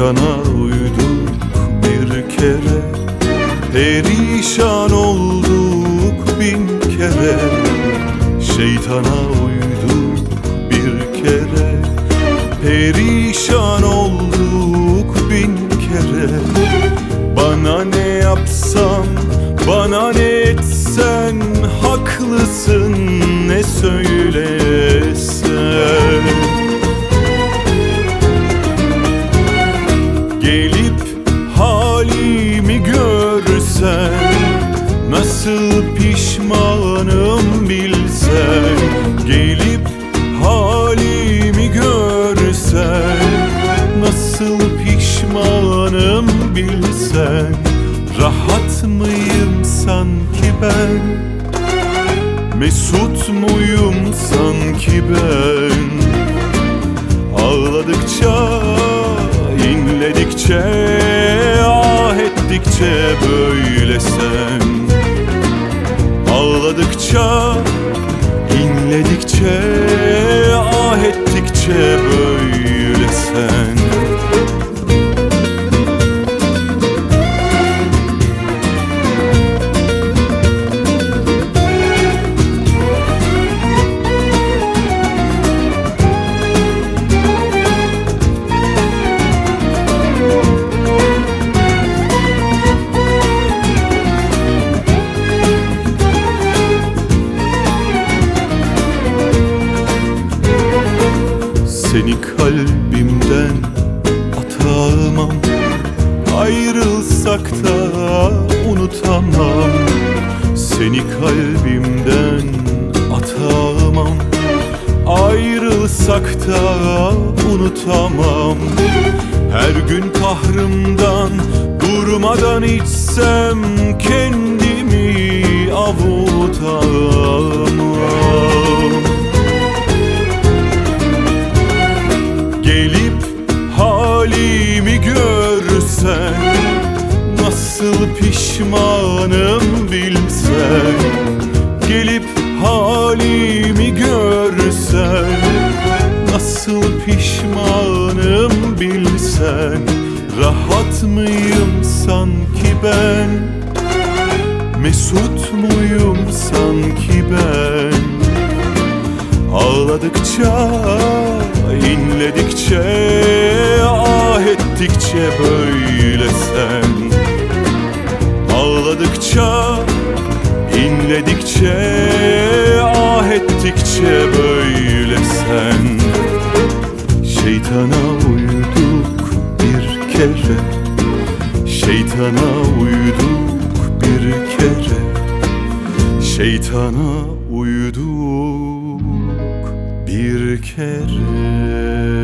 Şeytana uyduk bir kere. Perişan olduk bin kere. Şeytana uyduk bir kere. Perişan olduk bin kere. Bana ne yapsam, bana ne etsen Haklısın ne söylesen pişmanım bilsen Gelip halimi görsen Nasıl pişmanım bilsen Rahat mıyım sanki ben? Mesut muyum sanki ben? Ağladıkça, inledikçe, ah ettikçe böyle Seni kalbimden atamam. Ayrılsak da unutamam. Seni kalbimden atamam. Ayrılsak da unutamam. Her gün kahrımdan durmadan içsem Kendimi avutamam Nasıl pişmanım bilsen Gelip halimi görsen Nasıl pişmanım bilsen Rahat mıyım sanki ben? Mesut muyum sanki ben? Ağladıkça, inledikçe, ah ettikçe böyle sen Ağladıkça, inledikçe, ah ettikçe böyle sen. Şeytana uyduk bir kere. Şeytana uyduk bir kere. Şeytana uyduk bir kere